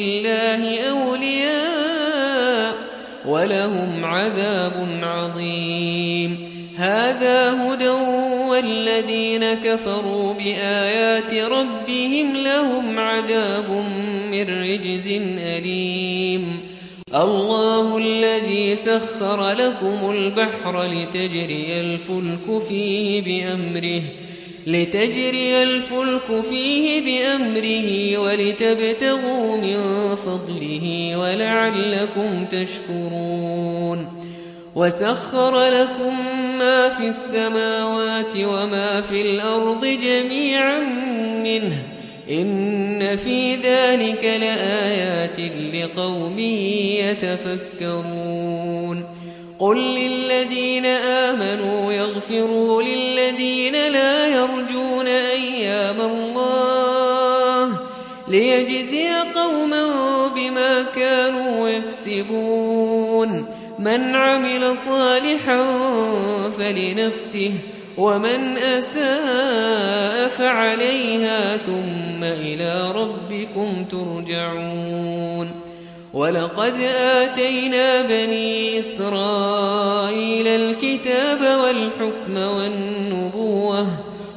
الله أولياء ولهم عذاب عظيم. هذا هدى والذين كفروا بآيات ربهم لهم عذاب من رجز أليم. الله الذي سخر لكم البحر لتجري الفلك فيه بأمره لتجري الفلك فيه بأمره ولتبتغوا من فضله ولعلكم تشكرون. وسخر لكم ما في السماوات وما في الأرض جميعا منه. إن في ذلك لآيات لقوم يتفكرون. قل للذين آمنوا يغفروا للذين ليجزي قوما بما كانوا يكسبون. من عمل صالحا فلنفسه ومن أساء فعليها ثم إلى ربكم ترجعون. ولقد آتينا بني إسرائيل الكتاب والحكم والنبوة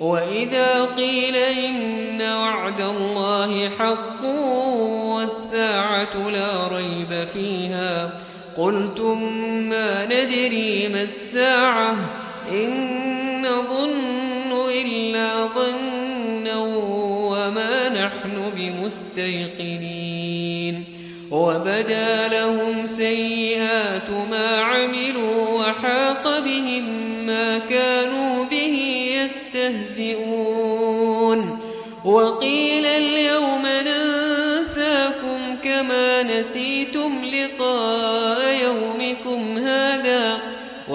وإذا قيل إن وعد الله حق والساعة لا ريب فيها قلتم ما ندري ما الساعة إن نظن إلا ظنا وما نحن بمستيقنين وبدا لهم سيئات ما عملوا وحاق بهم